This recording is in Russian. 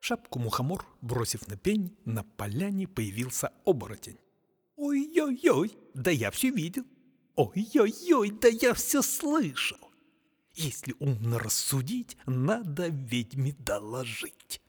Шапку-мухомор, бросив на пень, на поляне появился оборотень. «Ой-ой-ой, да я все видел! Ой-ой-ой, да я все слышал! Если умно рассудить, надо ведьме доложить!»